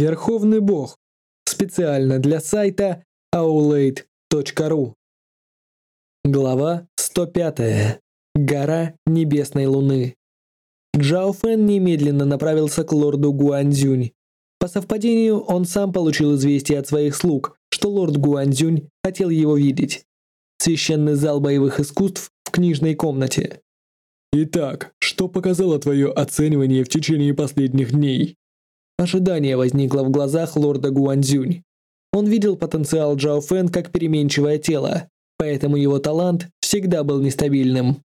Верховный Бог. Специально для сайта aulade.ru. Глава 105. Гора Небесной Луны. Джао Фэн немедленно направился к лорду Гуанзюнь. По совпадению, он сам получил известие от своих слуг, что лорд Гуанзюнь хотел его видеть. Священный зал боевых искусств в книжной комнате. Итак, что показало твое оценивание в течение последних дней? Ожидание возникло в глазах лорда Гуанзюнь. Он видел потенциал Джао Фэн как переменчивое тело, поэтому его талант всегда был нестабильным.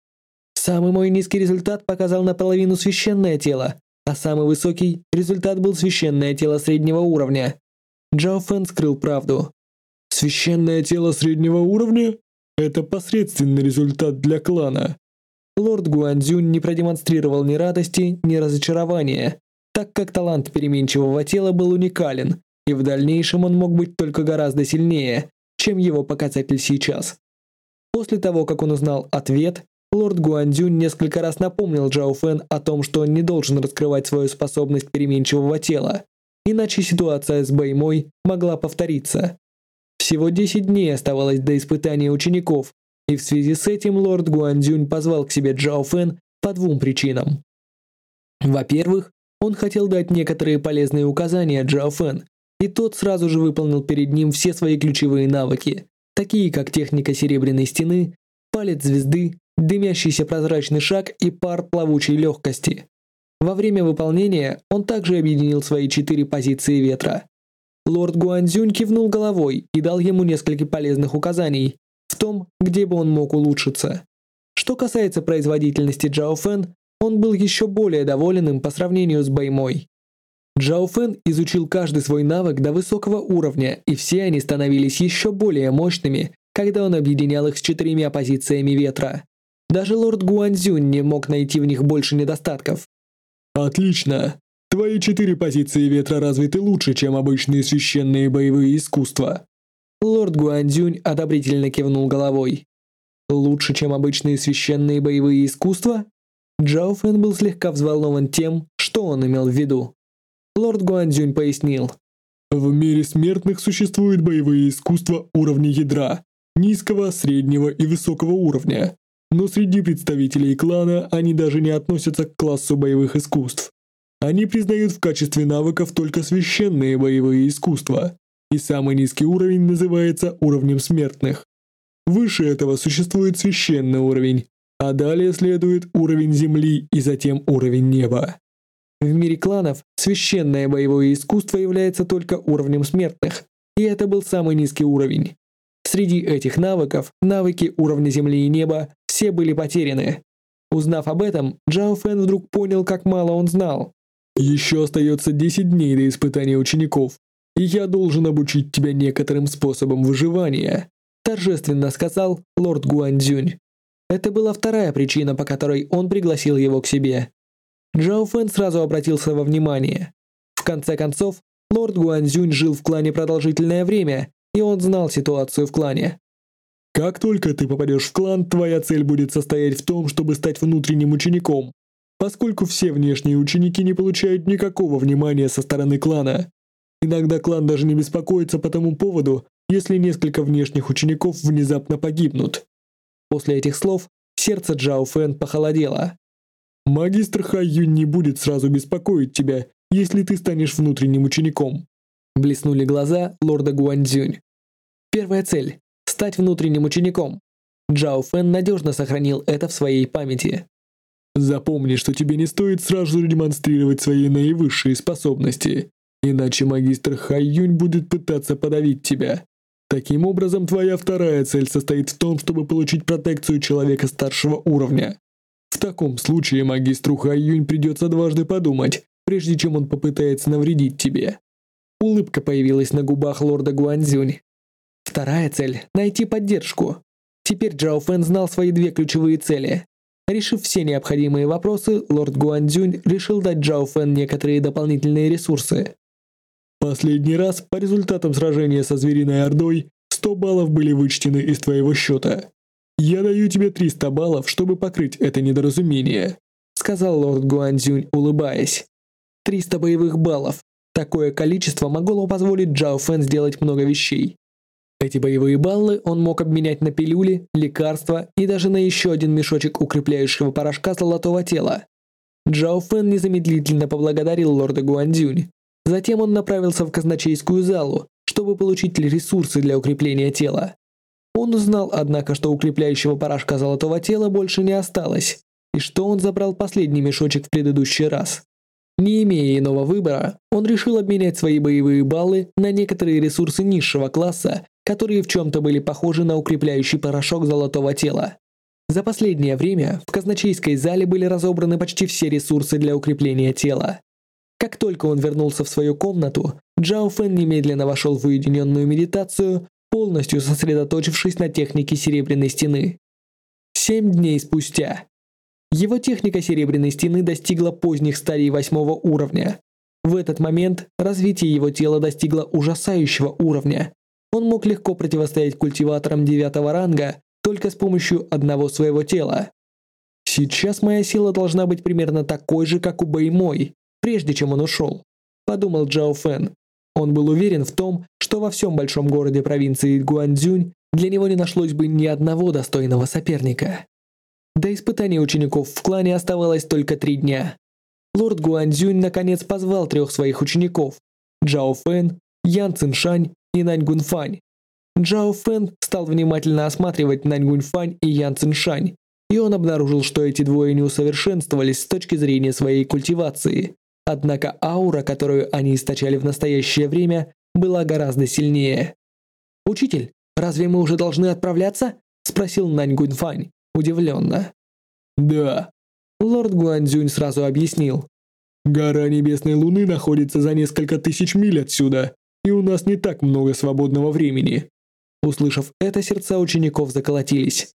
Самый мой низкий результат показал наполовину священное тело, а самый высокий результат был священное тело среднего уровня. Джао Фэн скрыл правду. Священное тело среднего уровня? Это посредственный результат для клана. Лорд Гуанзюнь не продемонстрировал ни радости, ни разочарования, так как талант переменчивого тела был уникален, и в дальнейшем он мог быть только гораздо сильнее, чем его показатель сейчас. После того, как он узнал ответ, лорд Гуанзюнь несколько раз напомнил Джао Фэн о том, что он не должен раскрывать свою способность переменчивого тела, иначе ситуация с Бэймой могла повториться. Всего 10 дней оставалось до испытания учеников, и в связи с этим лорд Гуанзюнь позвал к себе Джао Фэн по двум причинам. Во-первых, он хотел дать некоторые полезные указания Джао Фэн, и тот сразу же выполнил перед ним все свои ключевые навыки, такие как техника серебряной стены, палец звезды, дымящийся прозрачный шаг и пар плавучей легкости. Во время выполнения он также объединил свои четыре позиции ветра. Лорд Гуанзюнь кивнул головой и дал ему несколько полезных указаний, в том, где бы он мог улучшиться. Что касается производительности Джао Фэн, он был еще более доволен им по сравнению с Бэймой. Джао Фэн изучил каждый свой навык до высокого уровня, и все они становились еще более мощными, когда он объединял их с четырьмя позициями ветра. Даже лорд Гуанзюнь не мог найти в них больше недостатков. «Отлично! Твои четыре позиции ветра развиты лучше, чем обычные священные боевые искусства. Лорд Гуандзюнь одобрительно кивнул головой. Лучше, чем обычные священные боевые искусства? Джао Фэн был слегка взволнован тем, что он имел в виду. Лорд Гуандзюнь пояснил. В мире смертных существуют боевые искусства уровня ядра, низкого, среднего и высокого уровня. Но среди представителей клана они даже не относятся к классу боевых искусств. Они признают в качестве навыков только священные боевые искусства и самый низкий уровень называется уровнем смертных. Выше этого существует священный уровень, а далее следует уровень земли и затем уровень неба. В мире кланов священное боевое искусство является только уровнем смертных, и это был самый низкий уровень. Среди этих навыков, навыки уровня земли и неба все были потеряны. Узнав об этом, Джао Фэн вдруг понял, как мало он знал. Еще остается 10 дней до испытания учеников, и я должен обучить тебя некоторым способам выживания», торжественно сказал лорд Гуанзюнь. Это была вторая причина, по которой он пригласил его к себе. Джао Фэн сразу обратился во внимание. В конце концов, лорд Гуанзюнь жил в клане продолжительное время, и он знал ситуацию в клане. Как только ты попадешь в клан, твоя цель будет состоять в том, чтобы стать внутренним учеником, поскольку все внешние ученики не получают никакого внимания со стороны клана. Иногда клан даже не беспокоится по тому поводу, если несколько внешних учеников внезапно погибнут. После этих слов сердце Джао Фэн похолодело. Магистр Хай Юнь не будет сразу беспокоить тебя, если ты станешь внутренним учеником. Блеснули глаза лорда Гуанзюнь. Первая цель – стать внутренним учеником. Джао Фэн надежно сохранил это в своей памяти. Запомни, что тебе не стоит сразу демонстрировать свои наивысшие способности. Иначе магистр Хайюнь будет пытаться подавить тебя. Таким образом, твоя вторая цель состоит в том, чтобы получить протекцию человека старшего уровня. В таком случае магистру Хайюнь придется дважды подумать, прежде чем он попытается навредить тебе. Улыбка появилась на губах лорда Гуанзюнь. Вторая цель – найти поддержку. Теперь Джао Фэн знал свои две ключевые цели. Решив все необходимые вопросы, лорд Гуанзюнь решил дать Джао Фэн некоторые дополнительные ресурсы. Последний раз по результатам сражения со Звериной Ордой 100 баллов были вычтены из твоего счета. Я даю тебе 300 баллов, чтобы покрыть это недоразумение», сказал лорд Гуанзюнь, улыбаясь. 300 боевых баллов. Такое количество могло позволить Джао Фэн сделать много вещей. Эти боевые баллы он мог обменять на пилюли, лекарства и даже на еще один мешочек укрепляющего порошка золотого тела. Джао Фэн незамедлительно поблагодарил лорда Гуандзюнь. Затем он направился в казначейскую залу, чтобы получить ресурсы для укрепления тела. Он узнал, однако, что укрепляющего порошка золотого тела больше не осталось, и что он забрал последний мешочек в предыдущий раз. Не имея иного выбора, он решил обменять свои боевые баллы на некоторые ресурсы низшего класса, которые в чем-то были похожи на укрепляющий порошок золотого тела. За последнее время в казначейской зале были разобраны почти все ресурсы для укрепления тела. Как только он вернулся в свою комнату, Джао Фэн немедленно вошел в уединенную медитацию, полностью сосредоточившись на технике Серебряной Стены. Семь дней спустя. Его техника Серебряной Стены достигла поздних стадий восьмого уровня. В этот момент развитие его тела достигло ужасающего уровня. Он мог легко противостоять культиваторам девятого ранга только с помощью одного своего тела. Сейчас моя сила должна быть примерно такой же, как у Бэймой, прежде чем он ушел, подумал Джао Фэн. Он был уверен в том, что во всем большом городе провинции Гуанцзюнь для него не нашлось бы ни одного достойного соперника. До испытания учеников в клане оставалось только три дня. Лорд Гуанзюнь наконец позвал трех своих учеников – Джао Фэн, Ян Циншань и Нань Гунфань. Джао Фэн стал внимательно осматривать Нань Гунфань и Ян Циншань, и он обнаружил, что эти двое не усовершенствовались с точки зрения своей культивации. Однако аура, которую они источали в настоящее время, была гораздо сильнее. «Учитель, разве мы уже должны отправляться?» – спросил Нань Гунфань удивленно. «Да». Лорд Гуанзюнь сразу объяснил. «Гора Небесной Луны находится за несколько тысяч миль отсюда, и у нас не так много свободного времени». Услышав это, сердца учеников заколотились.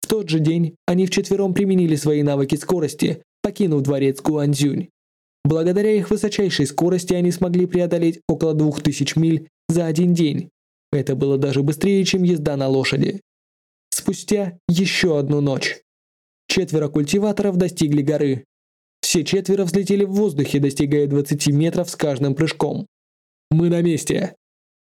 В тот же день они вчетвером применили свои навыки скорости, покинув дворец Гуанзюнь. Благодаря их высочайшей скорости они смогли преодолеть около двух тысяч миль за один день. Это было даже быстрее, чем езда на лошади. Спустя еще одну ночь. Четверо культиваторов достигли горы. Все четверо взлетели в воздухе, достигая 20 метров с каждым прыжком. «Мы на месте!»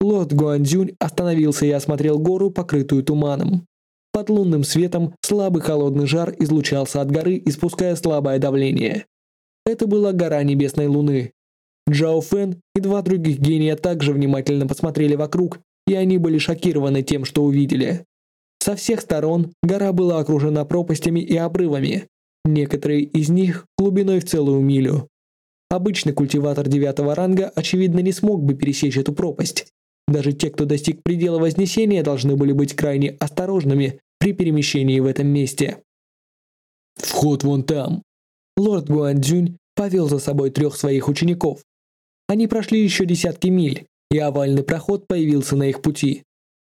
Лорд Гуанзюнь остановился и осмотрел гору, покрытую туманом. Под лунным светом слабый холодный жар излучался от горы, испуская слабое давление. Это была гора Небесной Луны. Джао Фэн и два других гения также внимательно посмотрели вокруг, и они были шокированы тем, что увидели. Со всех сторон гора была окружена пропастями и обрывами, некоторые из них глубиной в целую милю. Обычный культиватор девятого ранга, очевидно, не смог бы пересечь эту пропасть. Даже те, кто достиг предела Вознесения, должны были быть крайне осторожными при перемещении в этом месте. «Вход вон там!» Лорд Гуандзюнь повел за собой трех своих учеников. Они прошли еще десятки миль, и овальный проход появился на их пути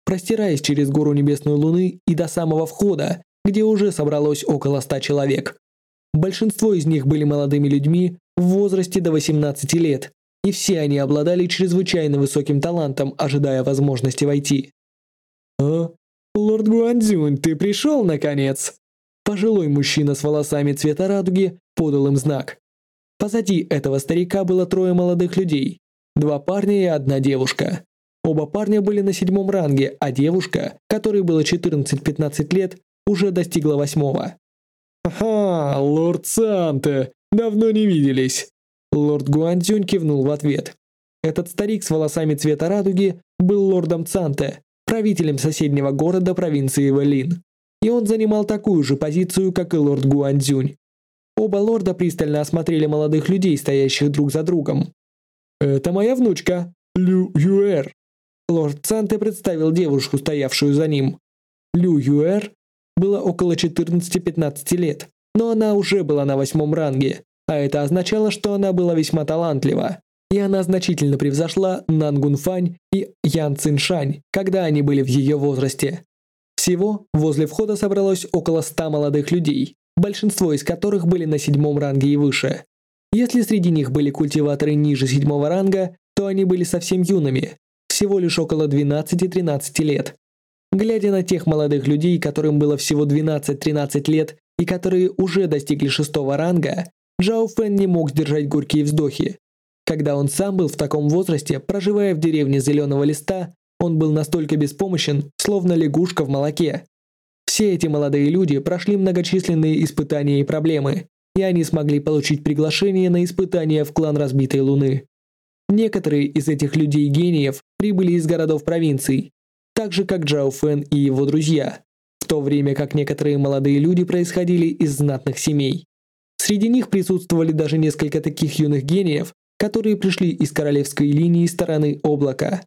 простираясь через гору Небесной Луны и до самого входа, где уже собралось около ста человек. Большинство из них были молодыми людьми в возрасте до 18 лет, и все они обладали чрезвычайно высоким талантом, ожидая возможности войти. «А? Лорд Гуандзюнь, ты пришел, наконец?» Пожилой мужчина с волосами цвета радуги подал им знак. Позади этого старика было трое молодых людей, два парня и одна девушка. Оба парня были на седьмом ранге, а девушка, которой было 14-15 лет, уже достигла восьмого. «Ага, лорд Санте, давно не виделись!» Лорд Гуандзюнь кивнул в ответ. Этот старик с волосами цвета радуги был лордом Цанте, правителем соседнего города провинции Вэлин. И он занимал такую же позицию, как и лорд Гуандзюнь. Оба лорда пристально осмотрели молодых людей, стоящих друг за другом. «Это моя внучка, Лю Юэр», Лорд Санте представил девушку, стоявшую за ним. Лю Юэр было около 14-15 лет, но она уже была на восьмом ранге, а это означало, что она была весьма талантлива. И она значительно превзошла Нан Гунфань и Ян Циншань, когда они были в ее возрасте. Всего возле входа собралось около 100 молодых людей, большинство из которых были на седьмом ранге и выше. Если среди них были культиваторы ниже седьмого ранга, то они были совсем юными, всего лишь около 12-13 лет. Глядя на тех молодых людей, которым было всего 12-13 лет и которые уже достигли шестого ранга, Джао Фэн не мог сдержать горькие вздохи. Когда он сам был в таком возрасте, проживая в деревне Зеленого Листа, он был настолько беспомощен, словно лягушка в молоке. Все эти молодые люди прошли многочисленные испытания и проблемы, и они смогли получить приглашение на испытания в клан Разбитой Луны. Некоторые из этих людей-гениев прибыли из городов провинций, так же как Джао Фэн и его друзья, в то время как некоторые молодые люди происходили из знатных семей. Среди них присутствовали даже несколько таких юных гениев, которые пришли из королевской линии стороны облака.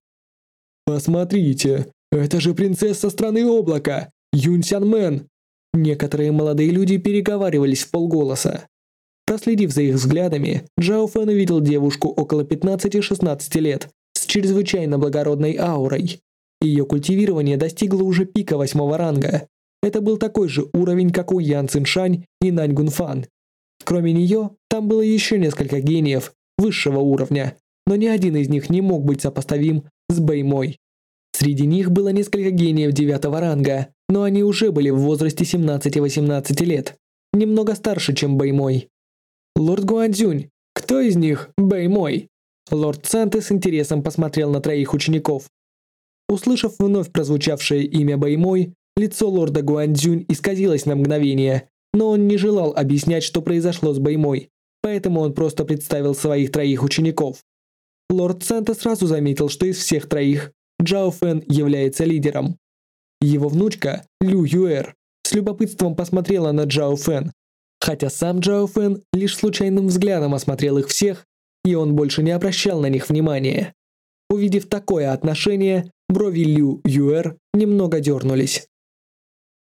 «Посмотрите, это же принцесса страны облака, Юнь Мэн!» Некоторые молодые люди переговаривались в полголоса. Проследив за их взглядами, Джао Фэн увидел девушку около 15-16 лет с чрезвычайно благородной аурой. Ее культивирование достигло уже пика восьмого ранга. Это был такой же уровень, как у Ян Циншань и Нань Гунфан. Кроме нее, там было еще несколько гениев высшего уровня, но ни один из них не мог быть сопоставим с Бэймой. Среди них было несколько гениев девятого ранга, но они уже были в возрасте 17-18 лет, немного старше, чем Бэймой. «Лорд Гуандзюнь, кто из них Бэй мой?» Лорд Санте с интересом посмотрел на троих учеников. Услышав вновь прозвучавшее имя Бэймой, лицо лорда Гуандзюнь исказилось на мгновение, но он не желал объяснять, что произошло с Бэймой, поэтому он просто представил своих троих учеников. Лорд Санте сразу заметил, что из всех троих Джао Фэн является лидером. Его внучка, Лю Юэр, с любопытством посмотрела на Джао Фэн, Хотя сам Джао Фэн лишь случайным взглядом осмотрел их всех, и он больше не обращал на них внимания. Увидев такое отношение, брови Лю Юэр немного дернулись.